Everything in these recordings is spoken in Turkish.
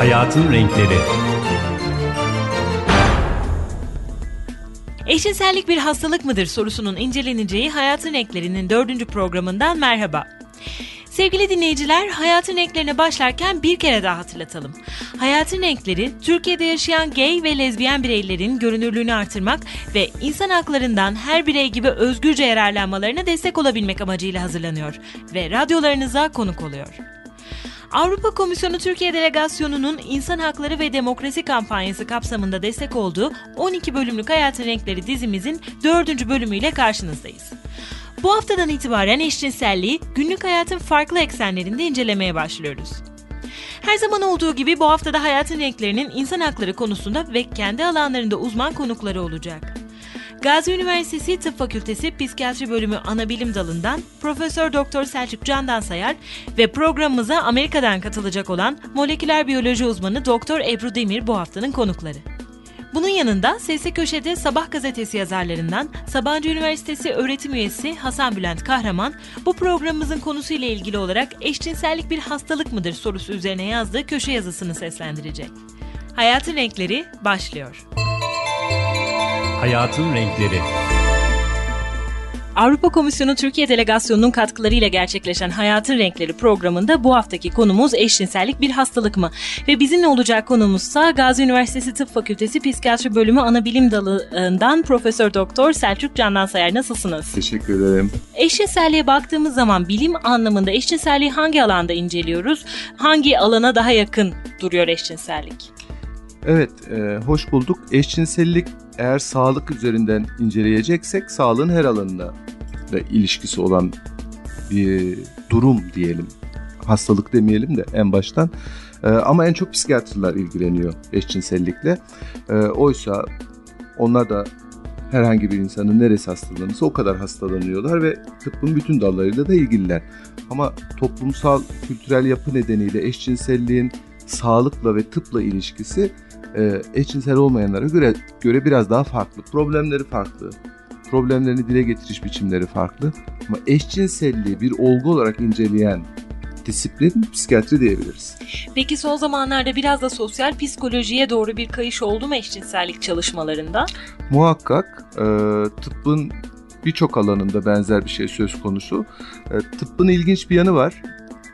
Hayatın Renkleri Eşcinsellik bir hastalık mıdır sorusunun inceleneceği Hayatın Renklerinin dördüncü programından merhaba. Sevgili dinleyiciler, Hayatın Renklerine başlarken bir kere daha hatırlatalım. Hayatın Renkleri, Türkiye'de yaşayan gay ve lezbiyen bireylerin görünürlüğünü artırmak ve insan haklarından her birey gibi özgürce yararlanmalarına destek olabilmek amacıyla hazırlanıyor ve radyolarınıza konuk oluyor. Avrupa Komisyonu Türkiye Delegasyonu'nun İnsan Hakları ve Demokrasi kampanyası kapsamında destek olduğu 12 bölümlük Hayatın Renkleri dizimizin 4. bölümüyle karşınızdayız. Bu haftadan itibaren eşcinselliği günlük hayatın farklı eksenlerinde incelemeye başlıyoruz. Her zaman olduğu gibi bu haftada hayatın renklerinin insan hakları konusunda ve kendi alanlarında uzman konukları olacak. Gazi Üniversitesi Tıp Fakültesi Psikiyatri Bölümü Anabilim Dalı'ndan Profesör Doktor Selçuk Candan Sayar ve programımıza Amerika'dan katılacak olan moleküler biyoloji uzmanı Doktor Ebru Demir bu haftanın konukları. Bunun yanında Sesli Köşe'de Sabah gazetesi yazarlarından Sabancı Üniversitesi öğretim üyesi Hasan Bülent Kahraman bu programımızın konusuyla ilgili olarak eşcinsellik bir hastalık mıdır sorusu üzerine yazdığı köşe yazısını seslendirecek. Hayatın Renkleri başlıyor. Hayatın Renkleri Avrupa Komisyonu Türkiye Delegasyonu'nun katkılarıyla gerçekleşen Hayatın Renkleri programında bu haftaki konumuz eşcinsellik bir hastalık mı? Ve bizimle olacak konumuzsa Gazi Üniversitesi Tıp Fakültesi Psikiyatri Bölümü Anabilim Dalı'ndan Profesör Doktor Selçuk Candan Sayar. Nasılsınız? Teşekkür ederim. Eşcinselliğe baktığımız zaman bilim anlamında eşcinselliği hangi alanda inceliyoruz? Hangi alana daha yakın duruyor eşcinsellik? Evet, e, hoş bulduk. Eşcinsellik eğer sağlık üzerinden inceleyeceksek sağlığın her alanında da ilişkisi olan bir durum diyelim. Hastalık demeyelim de en baştan. E, ama en çok psikiyatrlar ilgileniyor eşcinsellikle. E, oysa onlar da herhangi bir insanın neresi hastalanırsa o kadar hastalanıyorlar ve tıbbın bütün dallarıyla da ilgililer. Ama toplumsal, kültürel yapı nedeniyle eşcinselliğin sağlıkla ve tıpla ilişkisi e, eşcinsel olmayanlara göre göre biraz daha farklı. Problemleri farklı. Problemlerini dile getiriş biçimleri farklı. Ama eşcinselliği bir olgu olarak inceleyen disiplin psikiyatri diyebiliriz. Peki son zamanlarda biraz da sosyal psikolojiye doğru bir kayış oldu mu eşcinsellik çalışmalarında? Muhakkak e, tıbbın birçok alanında benzer bir şey söz konusu. E, tıbbın ilginç bir yanı var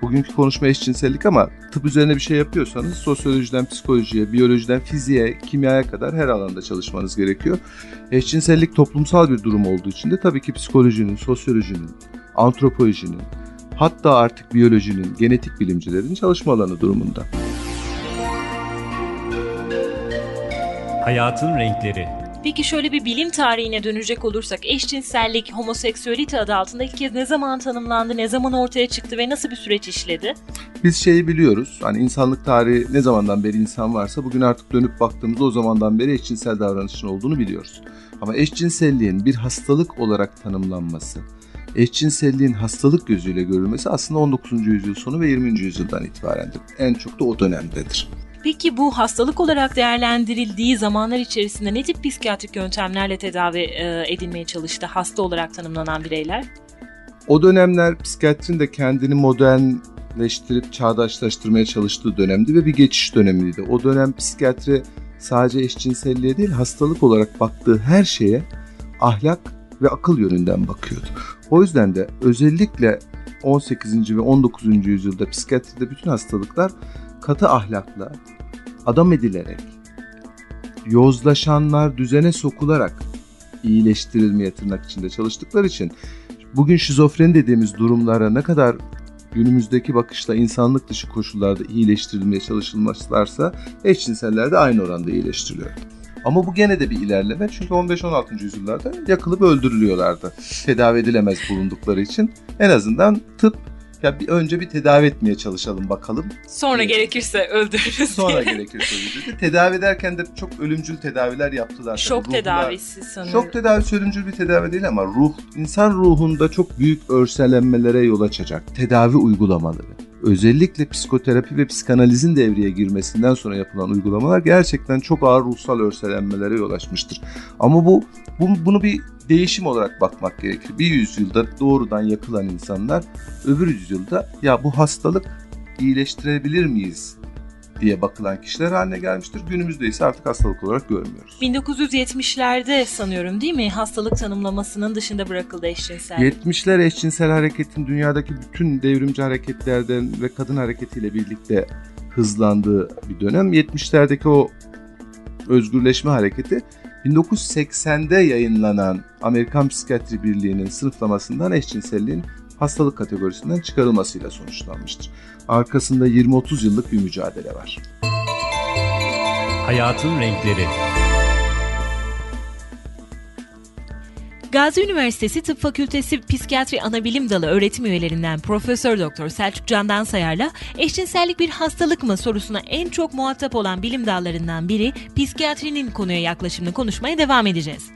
bugünkü konuşma eşcinsellik ama tıp üzerine bir şey yapıyorsanız sosyolojiden psikolojiye, biyolojiden fiziğe, kimyaya kadar her alanda çalışmanız gerekiyor. Eşcinsellik toplumsal bir durum olduğu için de tabii ki psikolojinin, sosyolojinin, antropolojinin, hatta artık biyolojinin, genetik bilimcilerin çalışma alanı durumunda. Hayatın Renkleri Peki şöyle bir bilim tarihine dönecek olursak eşcinsellik, homoseksüelite adı altında ilk kez ne zaman tanımlandı, ne zaman ortaya çıktı ve nasıl bir süreç işledi? Biz şeyi biliyoruz. Hani insanlık tarihi ne zamandan beri insan varsa bugün artık dönüp baktığımızda o zamandan beri eşcinsel davranışın olduğunu biliyoruz. Ama eşcinselliğin bir hastalık olarak tanımlanması, eşcinselliğin hastalık gözüyle görülmesi aslında 19. yüzyıl sonu ve 20. yüzyıldan itibarendir. En çok da o dönemdedir. Peki bu hastalık olarak değerlendirildiği zamanlar içerisinde ne tip psikiyatrik yöntemlerle tedavi e, edilmeye çalıştı hasta olarak tanımlanan bireyler? O dönemler psikiyatrinin de kendini modernleştirip çağdaşlaştırmaya çalıştığı dönemdi ve bir geçiş dönemiydi. O dönem psikiyatri sadece eşcinselliğe değil hastalık olarak baktığı her şeye ahlak ve akıl yönünden bakıyordu. O yüzden de özellikle 18. ve 19. yüzyılda psikiyatride bütün hastalıklar katı ahlakla, adam edilerek, yozlaşanlar düzene sokularak iyileştirilmeye tırnak içinde çalıştıkları için bugün şizofreni dediğimiz durumlara ne kadar günümüzdeki bakışla insanlık dışı koşullarda iyileştirilmeye çalışılmışlarsa eşcinseller de aynı oranda iyileştiriliyor. Ama bu gene de bir ilerleme çünkü 15-16. yüzyıllarda yakılıp öldürülüyorlardı. Tedavi edilemez bulundukları için. En azından tıp ya bir önce bir tedavi etmeye çalışalım bakalım. Sonra evet. gerekirse öldürürüz. Sonra gerekirse öldürürüz. Tedavi ederken de çok ölümcül tedaviler yaptılar. Şok Ruhlar, tedavisi sanırım. Şok tedavisi ölümcül bir tedavi değil ama ruh, insan ruhunda çok büyük örselenmelere yol açacak tedavi uygulamaları. Özellikle psikoterapi ve psikanalizin devreye girmesinden sonra yapılan uygulamalar gerçekten çok ağır ruhsal örselenmelere yol açmıştır. Ama bu, bu bunu bir değişim olarak bakmak gerekir. Bir yüzyılda doğrudan yakılan insanlar öbür yüzyılda ya bu hastalık iyileştirebilir miyiz diye bakılan kişiler haline gelmiştir. Günümüzde ise artık hastalık olarak görmüyoruz. 1970'lerde sanıyorum değil mi hastalık tanımlamasının dışında bırakıldı eşcinsellik. 70'ler eşcinsel hareketin dünyadaki bütün devrimci hareketlerden ve kadın hareketiyle birlikte hızlandığı bir dönem. 70'lerdeki o özgürleşme hareketi 1980'de yayınlanan Amerikan Psikiyatri Birliği'nin sınıflamasından eşcinselliğin hastalık kategorisinden çıkarılmasıyla sonuçlanmıştır. Arkasında 20-30 yıllık bir mücadele var. Hayatın renkleri. Gazi Üniversitesi Tıp Fakültesi Psikiyatri Anabilim Dalı öğretim üyelerinden Profesör Doktor Selçuk Candan Sayar'la eşcinsellik bir hastalık mı sorusuna en çok muhatap olan bilim dallarından biri psikiyatrinin konuya yaklaşımını konuşmaya devam edeceğiz.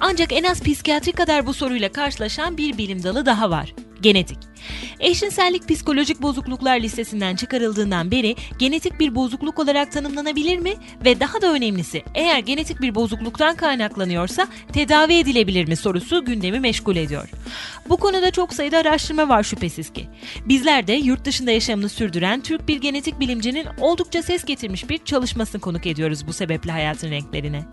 Ancak en az psikiyatri kadar bu soruyla karşılaşan bir bilim dalı daha var. Genetik. Eşcinsellik psikolojik bozukluklar listesinden çıkarıldığından beri genetik bir bozukluk olarak tanımlanabilir mi? Ve daha da önemlisi eğer genetik bir bozukluktan kaynaklanıyorsa tedavi edilebilir mi sorusu gündemi meşgul ediyor. Bu konuda çok sayıda araştırma var şüphesiz ki. Bizler de yurt dışında yaşamını sürdüren Türk bir genetik bilimcinin oldukça ses getirmiş bir çalışmasını konuk ediyoruz bu sebeple hayatın renklerine.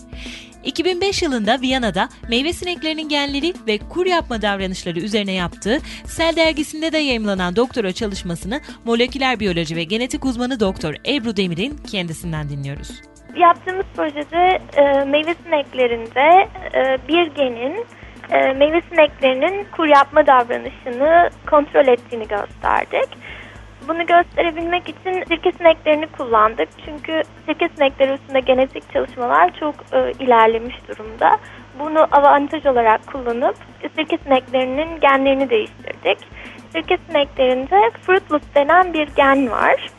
2005 yılında Viyana'da meyve sineklerinin genleri ve kur yapma davranışları üzerine yaptığı Cell dergisinde de yayımlanan doktora çalışmasını moleküler biyoloji ve genetik uzmanı Doktor Ebru Demir'in kendisinden dinliyoruz. Yaptığımız projede e, meyve sineklerinde e, bir genin e, meyve sineklerinin kur yapma davranışını kontrol ettiğini gösterdik. Bunu gösterebilmek için sirke sineklerini kullandık. Çünkü sirke sinekleri üstünde genetik çalışmalar çok e, ilerlemiş durumda. Bunu avantaj olarak kullanıp sirke sineklerinin genlerini değiştirdik. Sirke sineklerinde fruitless denen bir gen var.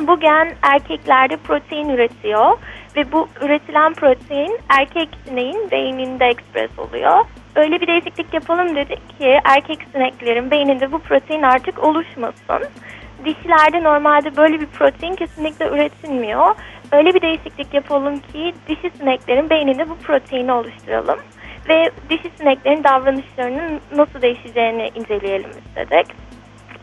Bu gen erkeklerde protein üretiyor ve bu üretilen protein erkek sineğin beyninde ekspres oluyor. Öyle bir değişiklik yapalım dedik ki erkek sineklerin beyninde bu protein artık oluşmasın dişilerde normalde böyle bir protein kesinlikle üretilmiyor. Öyle bir değişiklik yapalım ki dişi sineklerin beyninde bu proteini oluşturalım. Ve dişi sineklerin davranışlarının nasıl değişeceğini inceleyelim istedik.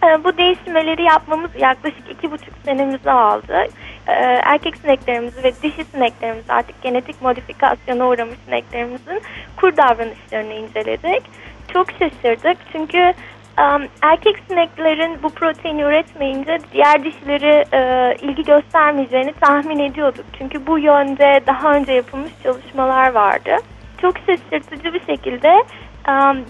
Ee, bu değiştirmeleri yapmamız yaklaşık iki buçuk senemizi aldı. Ee, erkek sineklerimizi ve dişi sineklerimizi artık genetik modifikasyona uğramış sineklerimizin kur davranışlarını inceledik. Çok şaşırdık çünkü erkek sineklerin bu proteini üretmeyince diğer dişileri e, ilgi göstermeyeceğini tahmin ediyorduk. Çünkü bu yönde daha önce yapılmış çalışmalar vardı. Çok şaşırtıcı bir şekilde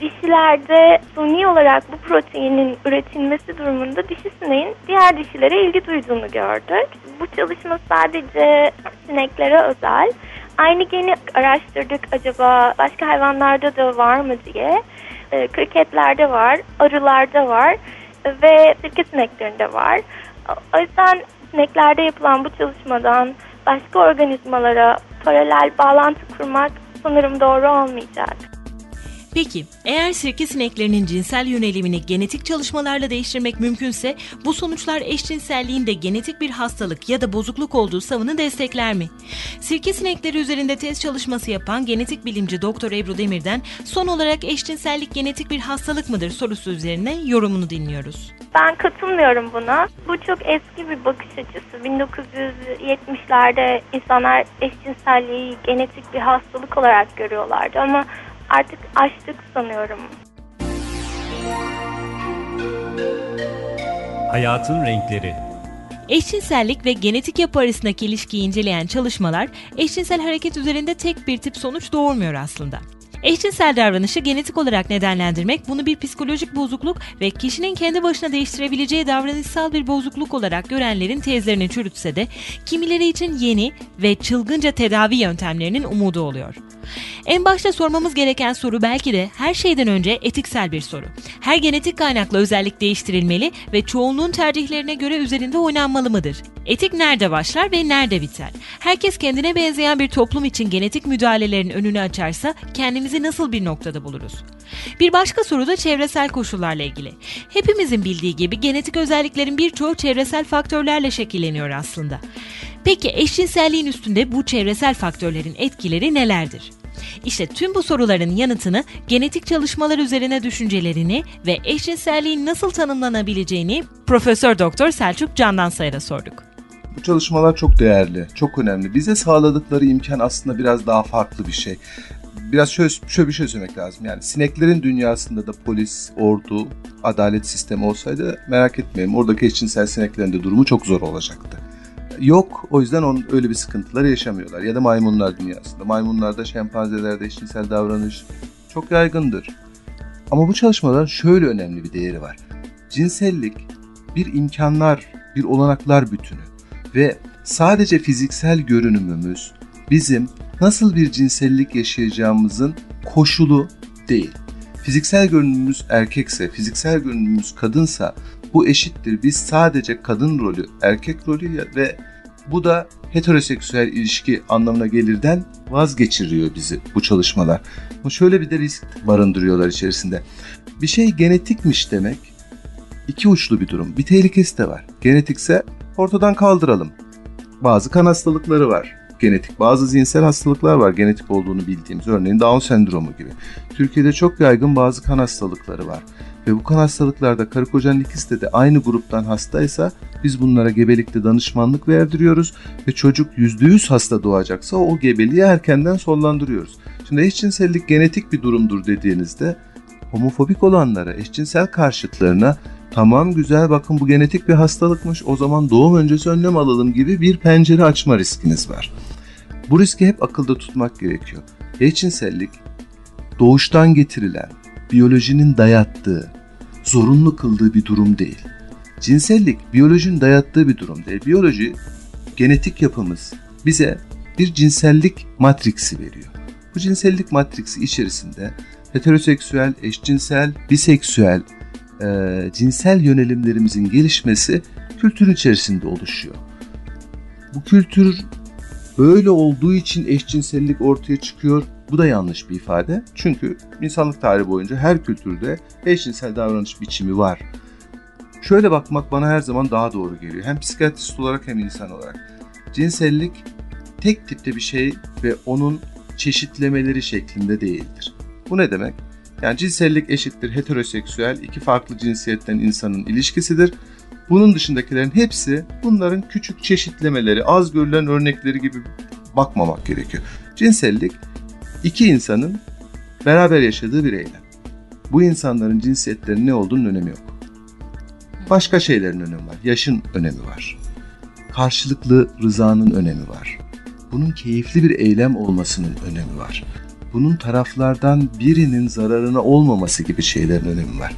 dişilerde suni olarak bu proteinin üretilmesi durumunda dişi sineğin diğer dişilere ilgi duyduğunu gördük. Bu çalışma sadece sineklere özel. Aynı geni araştırdık acaba başka hayvanlarda da var mı diye e, kriketlerde var, arılarda var ve sirke sineklerinde var. O yüzden sineklerde yapılan bu çalışmadan başka organizmalara paralel bağlantı kurmak sanırım doğru olmayacak. Peki, eğer sirke sineklerinin cinsel yönelimini genetik çalışmalarla değiştirmek mümkünse bu sonuçlar eşcinselliğin de genetik bir hastalık ya da bozukluk olduğu savını destekler mi? Sirke sinekleri üzerinde tez çalışması yapan genetik bilimci Doktor Ebru Demir'den son olarak eşcinsellik genetik bir hastalık mıdır sorusu üzerine yorumunu dinliyoruz. Ben katılmıyorum buna. Bu çok eski bir bakış açısı. 1970'lerde insanlar eşcinselliği genetik bir hastalık olarak görüyorlardı ama artık açtık sanıyorum. Hayatın renkleri. Eşcinsellik ve genetik yapı arasındaki ilişkiyi inceleyen çalışmalar eşcinsel hareket üzerinde tek bir tip sonuç doğurmuyor aslında. Eşcinsel davranışı genetik olarak nedenlendirmek bunu bir psikolojik bozukluk ve kişinin kendi başına değiştirebileceği davranışsal bir bozukluk olarak görenlerin tezlerini çürütse de kimileri için yeni ve çılgınca tedavi yöntemlerinin umudu oluyor. En başta sormamız gereken soru belki de her şeyden önce etiksel bir soru. Her genetik kaynaklı özellik değiştirilmeli ve çoğunluğun tercihlerine göre üzerinde oynanmalı mıdır? Etik nerede başlar ve nerede biter? Herkes kendine benzeyen bir toplum için genetik müdahalelerin önünü açarsa kendimizi nasıl bir noktada buluruz? Bir başka soru da çevresel koşullarla ilgili. Hepimizin bildiği gibi genetik özelliklerin birçoğu çevresel faktörlerle şekilleniyor aslında. Peki eşcinselliğin üstünde bu çevresel faktörlerin etkileri nelerdir? İşte tüm bu soruların yanıtını genetik çalışmalar üzerine düşüncelerini ve eşcinselliğin nasıl tanımlanabileceğini Profesör Doktor Selçuk Candan Sayar'a sorduk. Bu çalışmalar çok değerli, çok önemli. Bize sağladıkları imkan aslında biraz daha farklı bir şey. Biraz şöyle, şöyle bir şey söylemek lazım. Yani sineklerin dünyasında da polis, ordu, adalet sistemi olsaydı merak etmeyin oradaki eşcinsel sineklerin de durumu çok zor olacaktı. Yok o yüzden on, öyle bir sıkıntıları yaşamıyorlar. Ya da maymunlar dünyasında. Maymunlarda, şempanzelerde eşcinsel davranış çok yaygındır. Ama bu çalışmaların şöyle önemli bir değeri var. Cinsellik bir imkanlar, bir olanaklar bütünü ve sadece fiziksel görünümümüz bizim nasıl bir cinsellik yaşayacağımızın koşulu değil. Fiziksel görünümümüz erkekse, fiziksel görünümümüz kadınsa bu eşittir. Biz sadece kadın rolü, erkek rolü ve bu da heteroseksüel ilişki anlamına gelirden vazgeçiriyor bizi bu çalışmalar. Ama şöyle bir de risk barındırıyorlar içerisinde. Bir şey genetikmiş demek iki uçlu bir durum. Bir tehlikesi de var. Genetikse ortadan kaldıralım. Bazı kan hastalıkları var. Genetik. Bazı zihinsel hastalıklar var genetik olduğunu bildiğimiz. Örneğin Down sendromu gibi. Türkiye'de çok yaygın bazı kan hastalıkları var. Ve bu kan hastalıklarda karı kocanın ikisi de, aynı gruptan hastaysa biz bunlara gebelikte danışmanlık verdiriyoruz ve çocuk %100 hasta doğacaksa o gebeliği erkenden sonlandırıyoruz. Şimdi eşcinsellik genetik bir durumdur dediğinizde homofobik olanlara, eşcinsel karşıtlarına tamam güzel bakın bu genetik bir hastalıkmış o zaman doğum öncesi önlem alalım gibi bir pencere açma riskiniz var. Bu riski hep akılda tutmak gerekiyor. Eşcinsellik doğuştan getirilen, biyolojinin dayattığı, zorunlu kıldığı bir durum değil. Cinsellik biyolojinin dayattığı bir durum değil. Biyoloji, genetik yapımız bize bir cinsellik matriksi veriyor. Bu cinsellik matriksi içerisinde heteroseksüel, eşcinsel, biseksüel, e, cinsel yönelimlerimizin gelişmesi kültürün içerisinde oluşuyor. Bu kültür böyle olduğu için eşcinsellik ortaya çıkıyor. Bu da yanlış bir ifade. Çünkü insanlık tarihi boyunca her kültürde eşcinsel davranış biçimi var. Şöyle bakmak bana her zaman daha doğru geliyor. Hem psikiyatrist olarak hem insan olarak. Cinsellik tek tipte bir şey ve onun çeşitlemeleri şeklinde değildir. Bu ne demek? Yani cinsellik eşittir heteroseksüel iki farklı cinsiyetten insanın ilişkisidir. Bunun dışındakilerin hepsi bunların küçük çeşitlemeleri, az görülen örnekleri gibi bakmamak gerekiyor. Cinsellik iki insanın beraber yaşadığı bir eylem. Bu insanların cinsiyetlerinin ne olduğunun önemi yok. Başka şeylerin önemi var. Yaşın önemi var. Karşılıklı rızanın önemi var. Bunun keyifli bir eylem olmasının önemi var bunun taraflardan birinin zararına olmaması gibi şeylerin önemi var.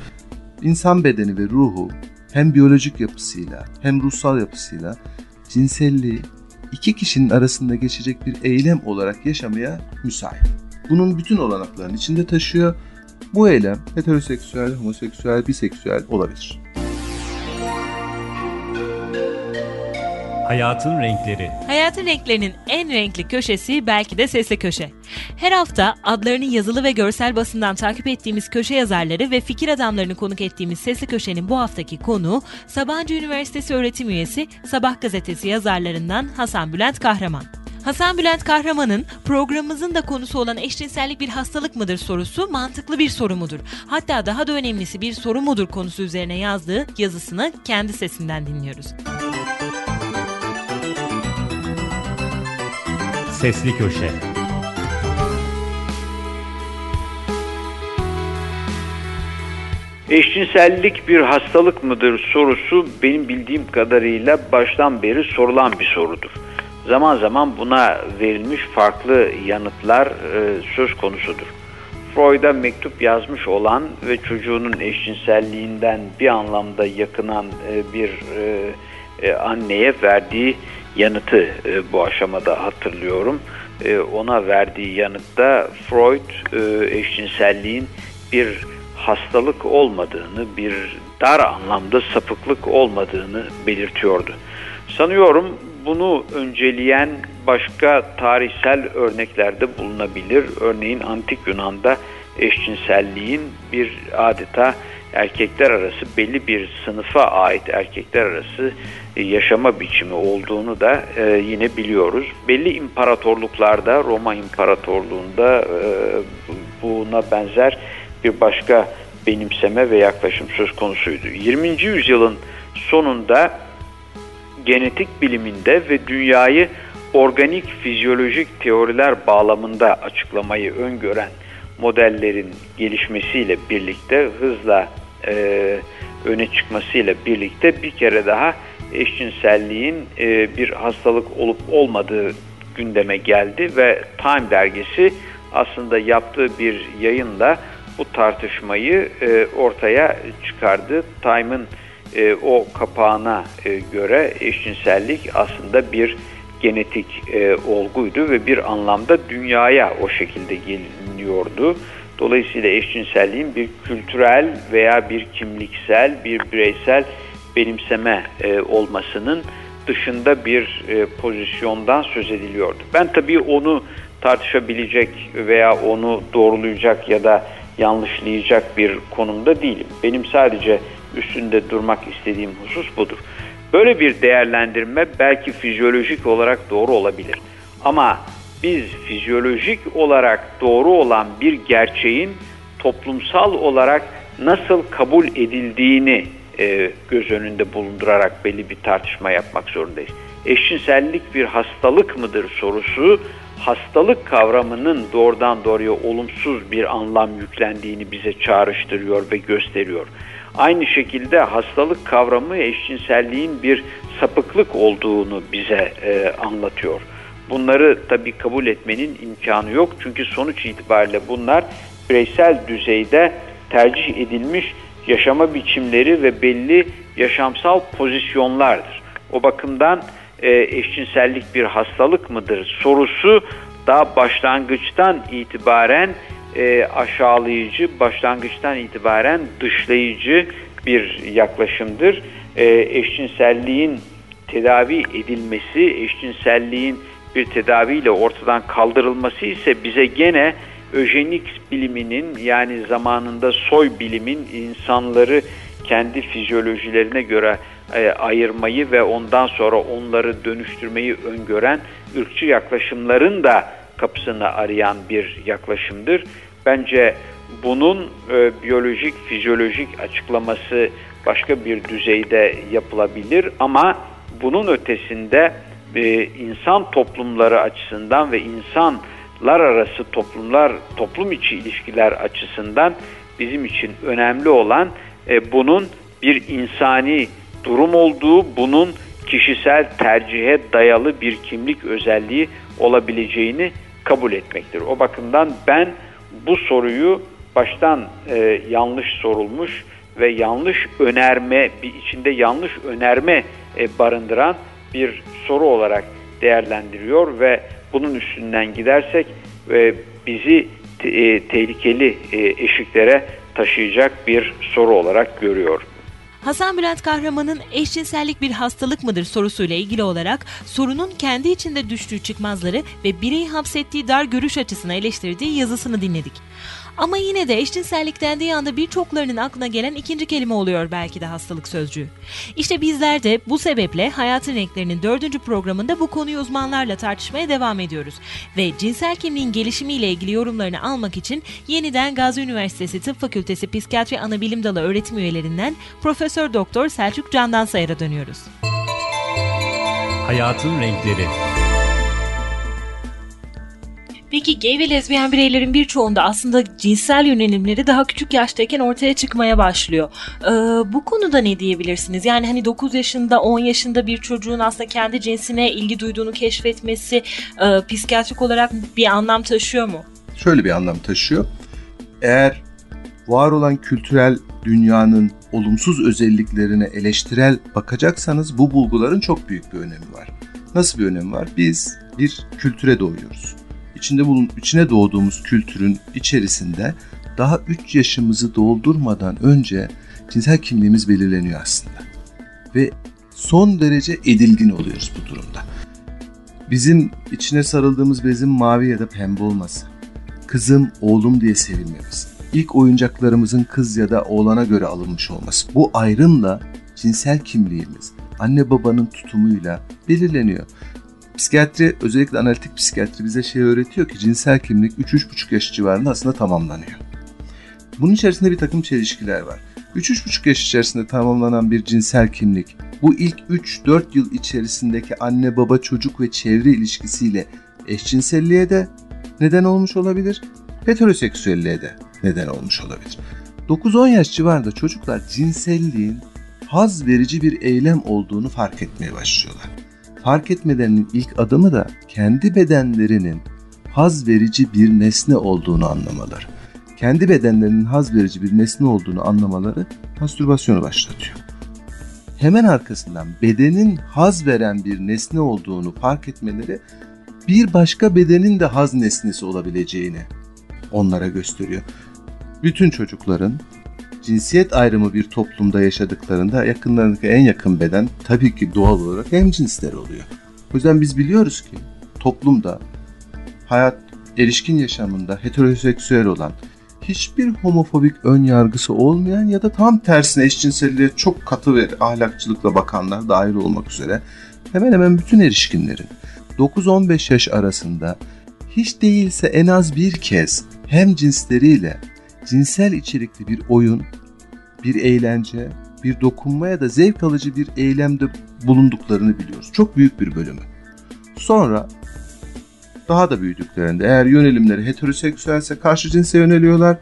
İnsan bedeni ve ruhu hem biyolojik yapısıyla hem ruhsal yapısıyla cinselliği iki kişinin arasında geçecek bir eylem olarak yaşamaya müsait. Bunun bütün olanaklarını içinde taşıyor. Bu eylem heteroseksüel, homoseksüel, biseksüel olabilir. Hayatın renkleri. Hayatın renklerinin en renkli köşesi belki de Sesli Köşe. Her hafta adlarını yazılı ve görsel basından takip ettiğimiz köşe yazarları ve fikir adamlarını konuk ettiğimiz Sesli Köşe'nin bu haftaki konu Sabancı Üniversitesi öğretim üyesi Sabah gazetesi yazarlarından Hasan Bülent Kahraman. Hasan Bülent Kahraman'ın programımızın da konusu olan eşcinsellik bir hastalık mıdır sorusu mantıklı bir soru mudur? Hatta daha da önemlisi bir soru mudur konusu üzerine yazdığı yazısını kendi sesinden dinliyoruz. Sesli Köşe Eşcinsellik bir hastalık mıdır sorusu benim bildiğim kadarıyla baştan beri sorulan bir sorudur. Zaman zaman buna verilmiş farklı yanıtlar e, söz konusudur. Freud'a mektup yazmış olan ve çocuğunun eşcinselliğinden bir anlamda yakınan e, bir e, anneye verdiği yanıtı e, bu aşamada hatırlıyorum. E, ona verdiği yanıtta Freud e, eşcinselliğin bir hastalık olmadığını, bir dar anlamda sapıklık olmadığını belirtiyordu. Sanıyorum bunu önceleyen başka tarihsel örneklerde bulunabilir. Örneğin Antik Yunan'da eşcinselliğin bir adeta erkekler arası belli bir sınıfa ait erkekler arası yaşama biçimi olduğunu da e, yine biliyoruz. Belli imparatorluklarda Roma İmparatorluğu'nda e, buna benzer bir başka benimseme ve yaklaşım söz konusuydu. 20. yüzyılın sonunda genetik biliminde ve dünyayı organik fizyolojik teoriler bağlamında açıklamayı öngören modellerin gelişmesiyle birlikte hızla e, öne çıkmasıyla birlikte bir kere daha eşcinselliğin e, bir hastalık olup olmadığı gündeme geldi ve Time dergisi aslında yaptığı bir yayınla bu tartışmayı e, ortaya çıkardı. Time'ın e, o kapağına göre eşcinsellik aslında bir genetik olguydu ve bir anlamda dünyaya o şekilde geliniyordu. Dolayısıyla eşcinselliğin bir kültürel veya bir kimliksel, bir bireysel benimseme e, olmasının dışında bir e, pozisyondan söz ediliyordu. Ben tabii onu tartışabilecek veya onu doğrulayacak ya da yanlışlayacak bir konumda değilim. Benim sadece üstünde durmak istediğim husus budur. Böyle bir değerlendirme belki fizyolojik olarak doğru olabilir. Ama biz fizyolojik olarak doğru olan bir gerçeğin toplumsal olarak nasıl kabul edildiğini e, göz önünde bulundurarak belli bir tartışma yapmak zorundayız. Eşcinsellik bir hastalık mıdır sorusu hastalık kavramının doğrudan doğruya olumsuz bir anlam yüklendiğini bize çağrıştırıyor ve gösteriyor. Aynı şekilde hastalık kavramı eşcinselliğin bir sapıklık olduğunu bize e, anlatıyor. Bunları tabii kabul etmenin imkanı yok çünkü sonuç itibariyle bunlar bireysel düzeyde tercih edilmiş yaşama biçimleri ve belli yaşamsal pozisyonlardır. O bakımdan e, eşcinsellik bir hastalık mıdır sorusu daha başlangıçtan itibaren e, aşağılayıcı, başlangıçtan itibaren dışlayıcı bir yaklaşımdır. E, eşcinselliğin tedavi edilmesi, eşcinselliğin bir tedaviyle ortadan kaldırılması ise bize gene öjenik biliminin yani zamanında soy bilimin insanları kendi fizyolojilerine göre e, ayırmayı ve ondan sonra onları dönüştürmeyi öngören ırkçı yaklaşımların da kapısını arayan bir yaklaşımdır. Bence bunun e, biyolojik, fizyolojik açıklaması başka bir düzeyde yapılabilir ama bunun ötesinde e, insan toplumları açısından ve insanlar arası toplumlar, toplum içi ilişkiler açısından bizim için önemli olan e, bunun bir insani durum olduğu, bunun kişisel tercihe dayalı bir kimlik özelliği olabileceğini kabul etmektir. O bakımdan ben bu soruyu baştan e, yanlış sorulmuş ve yanlış önerme, bir içinde yanlış önerme e, barındıran bir soru olarak değerlendiriyor ve bunun üstünden gidersek e, bizi e, tehlikeli e, eşiklere taşıyacak bir soru olarak görüyorum. Hasan Bülent Kahraman'ın eşcinsellik bir hastalık mıdır sorusuyla ilgili olarak sorunun kendi içinde düştüğü çıkmazları ve bireyi hapsettiği dar görüş açısına eleştirdiği yazısını dinledik. Ama yine de eşcinsellik dendiği anda birçoklarının aklına gelen ikinci kelime oluyor belki de hastalık sözcüğü. İşte bizler de bu sebeple Hayatın Renklerinin dördüncü programında bu konuyu uzmanlarla tartışmaya devam ediyoruz. Ve cinsel kimliğin gelişimiyle ilgili yorumlarını almak için yeniden Gazi Üniversitesi Tıp Fakültesi Psikiyatri Anabilim Dalı öğretim üyelerinden Profesör Doktor Selçuk Candan Sayar'a dönüyoruz. Hayatın Renkleri Peki gay ve lezbiyen bireylerin birçoğunda aslında cinsel yönelimleri daha küçük yaştayken ortaya çıkmaya başlıyor. Ee, bu konuda ne diyebilirsiniz? Yani hani 9 yaşında 10 yaşında bir çocuğun aslında kendi cinsine ilgi duyduğunu keşfetmesi e, psikiyatrik olarak bir anlam taşıyor mu? Şöyle bir anlam taşıyor. Eğer var olan kültürel dünyanın olumsuz özelliklerine eleştirel bakacaksanız bu bulguların çok büyük bir önemi var. Nasıl bir önemi var? Biz bir kültüre doğuyoruz içinde bulun içine doğduğumuz kültürün içerisinde daha 3 yaşımızı doldurmadan önce cinsel kimliğimiz belirleniyor aslında. Ve son derece edilgin oluyoruz bu durumda. Bizim içine sarıldığımız bezin mavi ya da pembe olması, kızım, oğlum diye sevilmemiz, ilk oyuncaklarımızın kız ya da oğlana göre alınmış olması. Bu ayrımla cinsel kimliğimiz anne babanın tutumuyla belirleniyor. Psikiyatri özellikle analitik psikiyatri bize şey öğretiyor ki cinsel kimlik 3-3,5 yaş civarında aslında tamamlanıyor. Bunun içerisinde bir takım çelişkiler var. 3-3,5 yaş içerisinde tamamlanan bir cinsel kimlik bu ilk 3-4 yıl içerisindeki anne baba çocuk ve çevre ilişkisiyle eşcinselliğe de neden olmuş olabilir, heteroseksüelliğe de neden olmuş olabilir. 9-10 yaş civarında çocuklar cinselliğin haz verici bir eylem olduğunu fark etmeye başlıyorlar. Fark etmelerinin ilk adımı da kendi bedenlerinin haz verici bir nesne olduğunu anlamaları. Kendi bedenlerinin haz verici bir nesne olduğunu anlamaları mastürbasyonu başlatıyor. Hemen arkasından bedenin haz veren bir nesne olduğunu fark etmeleri bir başka bedenin de haz nesnesi olabileceğini onlara gösteriyor. Bütün çocukların cinsiyet ayrımı bir toplumda yaşadıklarında yakınlarındaki en yakın beden tabii ki doğal olarak hem cinsler oluyor. O yüzden biz biliyoruz ki toplumda hayat erişkin yaşamında heteroseksüel olan hiçbir homofobik ön yargısı olmayan ya da tam tersine eşcinselliğe çok katı ve ahlakçılıkla bakanlar dahil olmak üzere hemen hemen bütün erişkinlerin 9-15 yaş arasında hiç değilse en az bir kez hem cinsleriyle cinsel içerikli bir oyun, bir eğlence, bir dokunma ya da zevk alıcı bir eylemde bulunduklarını biliyoruz. Çok büyük bir bölümü. Sonra daha da büyüdüklerinde eğer yönelimleri heteroseksüelse karşı cinse yöneliyorlar.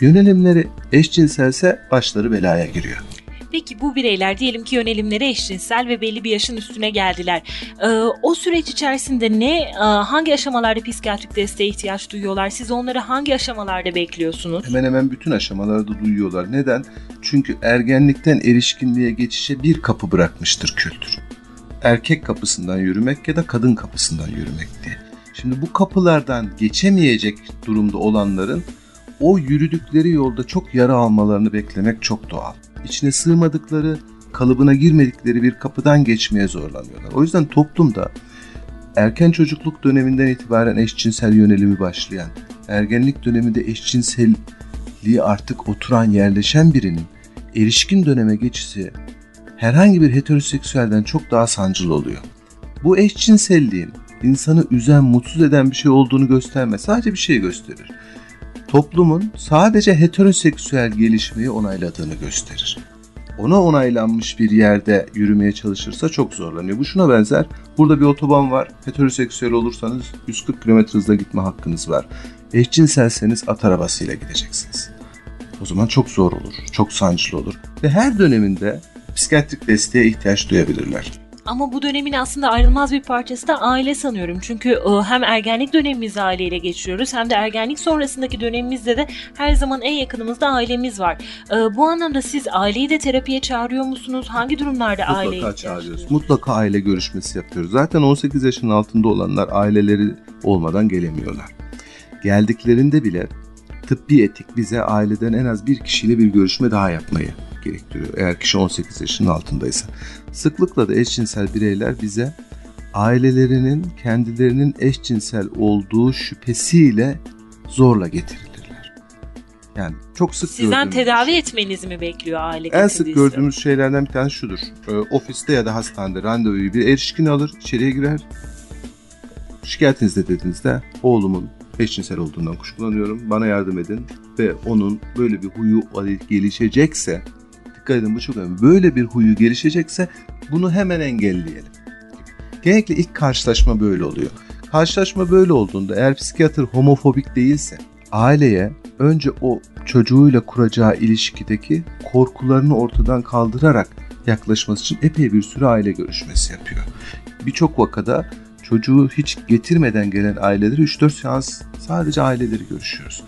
Yönelimleri eşcinselse başları belaya giriyor. Peki bu bireyler diyelim ki yönelimleri eşcinsel ve belli bir yaşın üstüne geldiler. Ee, o süreç içerisinde ne, e, hangi aşamalarda psikiyatrik desteğe ihtiyaç duyuyorlar? Siz onları hangi aşamalarda bekliyorsunuz? Hemen hemen bütün aşamalarda duyuyorlar. Neden? Çünkü ergenlikten erişkinliğe geçişe bir kapı bırakmıştır kültür. Erkek kapısından yürümek ya da kadın kapısından yürümek diye. Şimdi bu kapılardan geçemeyecek durumda olanların o yürüdükleri yolda çok yara almalarını beklemek çok doğal. İçine sığmadıkları, kalıbına girmedikleri bir kapıdan geçmeye zorlanıyorlar. O yüzden toplumda erken çocukluk döneminden itibaren eşcinsel yönelimi başlayan, ergenlik döneminde eşcinselliği artık oturan, yerleşen birinin erişkin döneme geçişi herhangi bir heteroseksüelden çok daha sancılı oluyor. Bu eşcinselliğin insanı üzen, mutsuz eden bir şey olduğunu göstermez. Sadece bir şey gösterir. Toplumun sadece heteroseksüel gelişmeyi onayladığını gösterir. Ona onaylanmış bir yerde yürümeye çalışırsa çok zorlanıyor. Bu şuna benzer. Burada bir otoban var. Heteroseksüel olursanız 140 km hızla gitme hakkınız var. Eşcinselseniz at arabasıyla gideceksiniz. O zaman çok zor olur, çok sancılı olur. Ve her döneminde psikiyatrik desteğe ihtiyaç duyabilirler. Ama bu dönemin aslında ayrılmaz bir parçası da aile sanıyorum. Çünkü e, hem ergenlik dönemimizi aileyle geçiriyoruz hem de ergenlik sonrasındaki dönemimizde de her zaman en yakınımızda ailemiz var. E, bu anlamda siz aileyi de terapiye çağırıyor musunuz? Hangi durumlarda Mutlaka aileye ihtiyaç çağırıyoruz. duyuyorsunuz? Mutlaka aile görüşmesi yapıyoruz. Zaten 18 yaşın altında olanlar aileleri olmadan gelemiyorlar. Geldiklerinde bile tıbbi etik bize aileden en az bir kişiyle bir görüşme daha yapmayı gerektiriyor. Eğer kişi 18 yaşının altındaysa. Sıklıkla da eşcinsel bireyler bize ailelerinin kendilerinin eşcinsel olduğu şüphesiyle zorla getirilirler. Yani çok sık Sizden gördüğümüz- tedavi etmenizi mi bekliyor aile? en sık gördüğümüz şeylerden bir tanesi şudur. Ee, ofiste ya da hastanede randevuyu bir erişkin alır, içeriye girer. Şikayetinizde dediğinizde oğlumun eşcinsel olduğundan kuşkulanıyorum. Bana yardım edin ve onun böyle bir huyu gelişecekse dikkat edin bu çok önemli. Böyle bir huyu gelişecekse bunu hemen engelleyelim. Genellikle ilk karşılaşma böyle oluyor. Karşılaşma böyle olduğunda eğer psikiyatr homofobik değilse aileye önce o çocuğuyla kuracağı ilişkideki korkularını ortadan kaldırarak yaklaşması için epey bir süre aile görüşmesi yapıyor. Birçok vakada çocuğu hiç getirmeden gelen aileleri 3-4 seans sadece aileleri görüşüyoruz.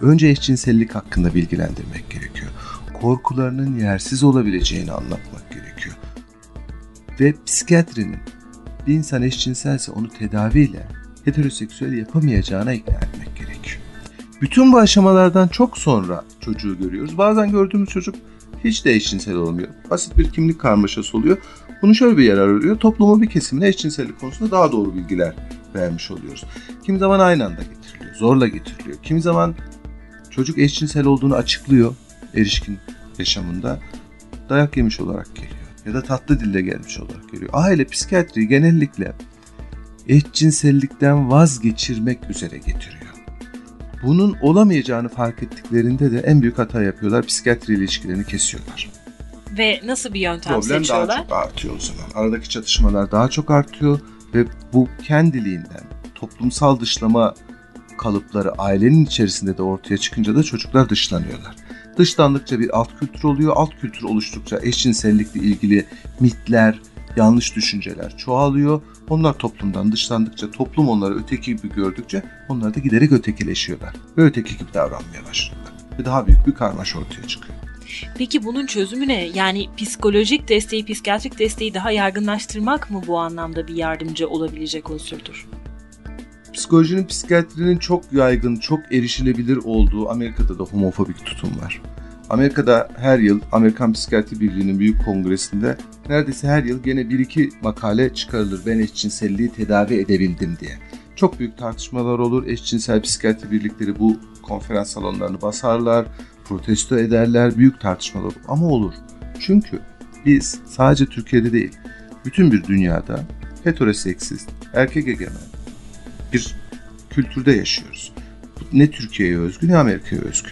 Önce eşcinsellik hakkında bilgilendirmek gerekiyor. Korkularının yersiz olabileceğini anlatmak gerekiyor. Ve psikiyatrinin bir insan eşcinselse onu tedaviyle heteroseksüel yapamayacağına ikna etmek gerekiyor. Bütün bu aşamalardan çok sonra çocuğu görüyoruz. Bazen gördüğümüz çocuk hiç de eşcinsel olmuyor. Basit bir kimlik karmaşası oluyor. Bunu şöyle bir yer arıyor. Toplumun bir kesimine eşcinsellik konusunda daha doğru bilgiler vermiş oluyoruz. Kimi zaman aynı anda getiriliyor. Zorla getiriliyor. Kimi zaman çocuk eşcinsel olduğunu açıklıyor erişkin yaşamında. Dayak yemiş olarak geliyor. Ya da tatlı dille gelmiş olarak geliyor. Aile psikiyatri genellikle eşcinsellikten vazgeçirmek üzere getiriyor. Bunun olamayacağını fark ettiklerinde de en büyük hata yapıyorlar. Psikiyatri ilişkilerini kesiyorlar. Ve nasıl bir yöntem Problem daha seçiyorlar? çok artıyor o zaman. Aradaki çatışmalar daha çok artıyor ve bu kendiliğinden toplumsal dışlama kalıpları ailenin içerisinde de ortaya çıkınca da çocuklar dışlanıyorlar. Dışlandıkça bir alt kültür oluyor. Alt kültür oluştukça eşcinsellikle ilgili mitler, yanlış düşünceler çoğalıyor. Onlar toplumdan dışlandıkça, toplum onları öteki gibi gördükçe onlar da giderek ötekileşiyorlar. Ve öteki gibi davranmaya başlıyorlar. Ve daha büyük bir karmaşa ortaya çıkıyor. Peki bunun çözümü ne? Yani psikolojik desteği, psikiyatrik desteği daha yaygınlaştırmak mı bu anlamda bir yardımcı olabilecek unsurdur? Psikolojinin, psikiyatrinin çok yaygın, çok erişilebilir olduğu Amerika'da da homofobik tutum var. Amerika'da her yıl Amerikan Psikiyatri Birliği'nin büyük kongresinde neredeyse her yıl gene bir iki makale çıkarılır. Ben eşcinselliği tedavi edebildim diye. Çok büyük tartışmalar olur. Eşcinsel psikiyatri birlikleri bu konferans salonlarını basarlar, protesto ederler, büyük tartışmalar olur. Ama olur. Çünkü biz sadece Türkiye'de değil, bütün bir dünyada heteroseksist, erkek egemen bir kültürde yaşıyoruz. Ne Türkiye'ye özgü ne Amerika'ya özgü.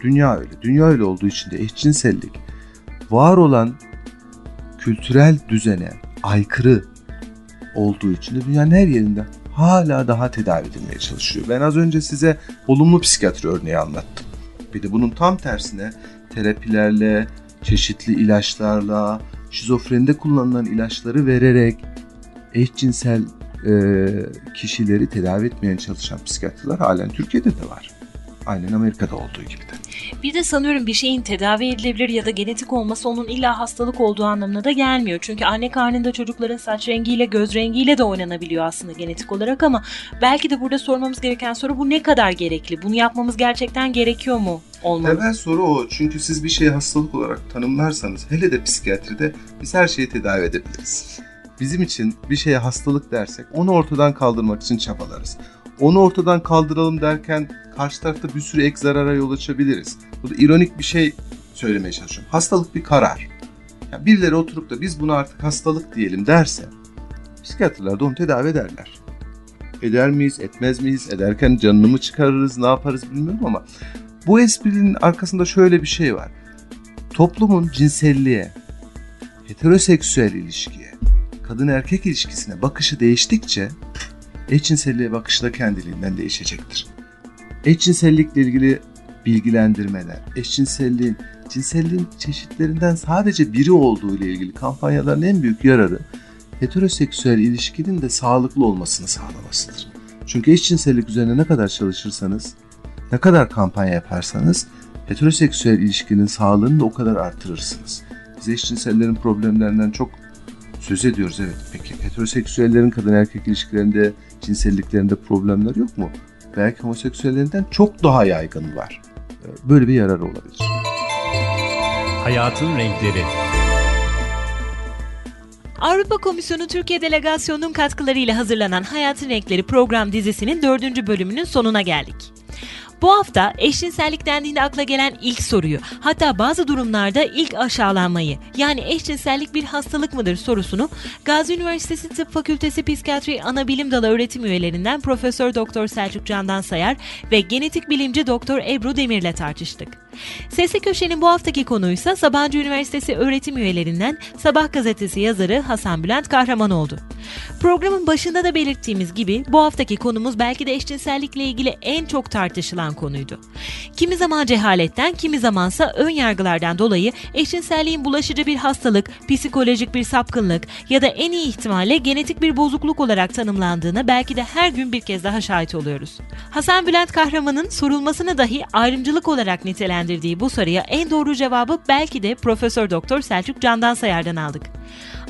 Dünya öyle. Dünya öyle olduğu için de eşcinsellik var olan kültürel düzene aykırı olduğu için de dünyanın her yerinde hala daha tedavi edilmeye çalışıyor. Ben az önce size olumlu psikiyatri örneği anlattım. Bir de bunun tam tersine terapilerle, çeşitli ilaçlarla, şizofrenide kullanılan ilaçları vererek eşcinsel e, kişileri tedavi etmeye çalışan psikiyatrlar halen Türkiye'de de var. Aynen Amerika'da olduğu gibi de. Bir de sanıyorum bir şeyin tedavi edilebilir ya da genetik olması onun illa hastalık olduğu anlamına da gelmiyor. Çünkü anne karnında çocukların saç rengiyle, göz rengiyle de oynanabiliyor aslında genetik olarak ama belki de burada sormamız gereken soru bu ne kadar gerekli? Bunu yapmamız gerçekten gerekiyor mu? Olmalı. Temel soru o. Çünkü siz bir şeyi hastalık olarak tanımlarsanız hele de psikiyatride biz her şeyi tedavi edebiliriz. Bizim için bir şeye hastalık dersek onu ortadan kaldırmak için çabalarız. Onu ortadan kaldıralım derken karşı tarafta bir sürü ek zarara yol açabiliriz. Bu da ironik bir şey söylemeye çalışıyorum. Hastalık bir karar. Yani birileri oturup da biz buna artık hastalık diyelim derse psikiyatrlar da onu tedavi ederler. Eder miyiz, etmez miyiz, ederken canını mı çıkarırız, ne yaparız bilmiyorum ama bu esprinin arkasında şöyle bir şey var. Toplumun cinselliğe, heteroseksüel ilişkiye, kadın erkek ilişkisine bakışı değiştikçe eşcinselliğe bakışı da kendiliğinden değişecektir. Eşcinsellikle ilgili bilgilendirmeler, eşcinselliğin cinselliğin çeşitlerinden sadece biri olduğu ile ilgili kampanyaların en büyük yararı heteroseksüel ilişkinin de sağlıklı olmasını sağlamasıdır. Çünkü eşcinsellik üzerine ne kadar çalışırsanız, ne kadar kampanya yaparsanız heteroseksüel ilişkinin sağlığını da o kadar artırırsınız. Biz eşcinsellerin problemlerinden çok söz ediyoruz evet. Peki heteroseksüellerin kadın erkek ilişkilerinde, cinselliklerinde problemler yok mu? Belki homoseksüellerinden çok daha yaygın var. Böyle bir yararı olabilir. Hayatın renkleri. Avrupa Komisyonu Türkiye Delegasyonu'nun katkılarıyla hazırlanan Hayatın Renkleri program dizisinin dördüncü bölümünün sonuna geldik. Bu hafta eşcinsellik dendiğinde akla gelen ilk soruyu, hatta bazı durumlarda ilk aşağılanmayı, yani eşcinsellik bir hastalık mıdır sorusunu Gazi Üniversitesi Tıp Fakültesi Psikiyatri Anabilim Dalı öğretim üyelerinden Profesör Doktor Selçuk Candan Sayar ve genetik bilimci Doktor Ebru Demir'le tartıştık. Sesli Köşe'nin bu haftaki konuysa Sabancı Üniversitesi öğretim üyelerinden Sabah gazetesi yazarı Hasan Bülent Kahraman oldu. Programın başında da belirttiğimiz gibi bu haftaki konumuz belki de eşcinsellikle ilgili en çok tartışılan konuydu. Kimi zaman cehaletten, kimi zamansa ön yargılardan dolayı eşcinselliğin bulaşıcı bir hastalık, psikolojik bir sapkınlık ya da en iyi ihtimalle genetik bir bozukluk olarak tanımlandığına belki de her gün bir kez daha şahit oluyoruz. Hasan Bülent Kahraman'ın sorulmasını dahi ayrımcılık olarak nitelendirdiği bu soruya en doğru cevabı belki de Profesör Doktor Selçuk Candan Sayar'dan aldık.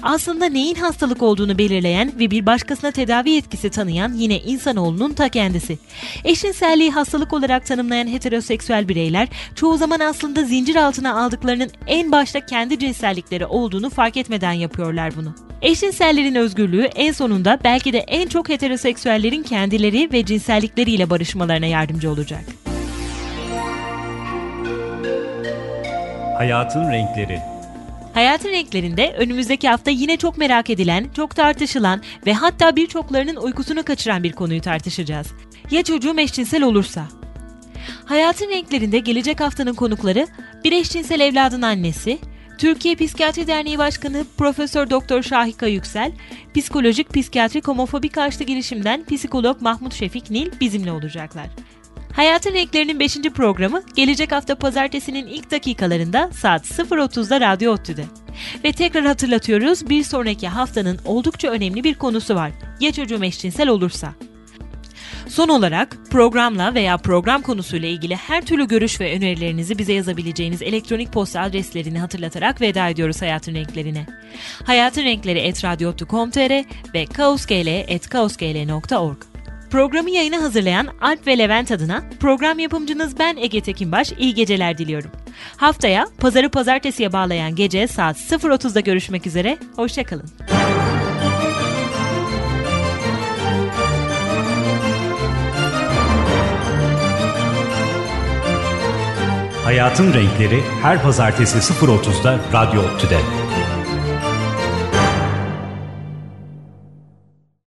Aslında neyin hastalık olduğunu belirleyen ve bir başkasına tedavi etkisi tanıyan yine insanoğlunun ta kendisi. Eşcinselliği hastalık olarak tanımlayan heteroseksüel bireyler çoğu zaman aslında zincir altına aldıklarının en başta kendi cinsellikleri olduğunu fark etmeden yapıyorlar bunu. Eşcinsellerin özgürlüğü en sonunda belki de en çok heteroseksüellerin kendileri ve cinsellikleriyle barışmalarına yardımcı olacak. Hayatın renkleri. Hayatın renklerinde önümüzdeki hafta yine çok merak edilen, çok tartışılan ve hatta birçoklarının uykusunu kaçıran bir konuyu tartışacağız. Ya çocuğum eşcinsel olursa? Hayatın renklerinde gelecek haftanın konukları bir eşcinsel evladın annesi, Türkiye Psikiyatri Derneği Başkanı Profesör Doktor Şahika Yüksel, psikolojik psikiyatrik homofobi karşıtı girişimden psikolog Mahmut Şefik Nil bizimle olacaklar. Hayatın Renklerinin 5. programı gelecek hafta pazartesinin ilk dakikalarında saat 0.30'da Radyo Ottu'da. Ve tekrar hatırlatıyoruz bir sonraki haftanın oldukça önemli bir konusu var. Ya çocuğum eşcinsel olursa? Son olarak programla veya program konusuyla ilgili her türlü görüş ve önerilerinizi bize yazabileceğiniz elektronik posta adreslerini hatırlatarak veda ediyoruz Hayatın Renklerine. Hayatın Renkleri etradyo.com.tr ve kaosgl.org. Programı yayına hazırlayan Alp ve Levent adına program yapımcınız ben Ege Tekinbaş iyi geceler diliyorum. Haftaya pazarı pazartesiye bağlayan gece saat 0.30'da görüşmek üzere, hoşçakalın. Hayatın Renkleri her pazartesi 0.30'da Radyo Otü'de.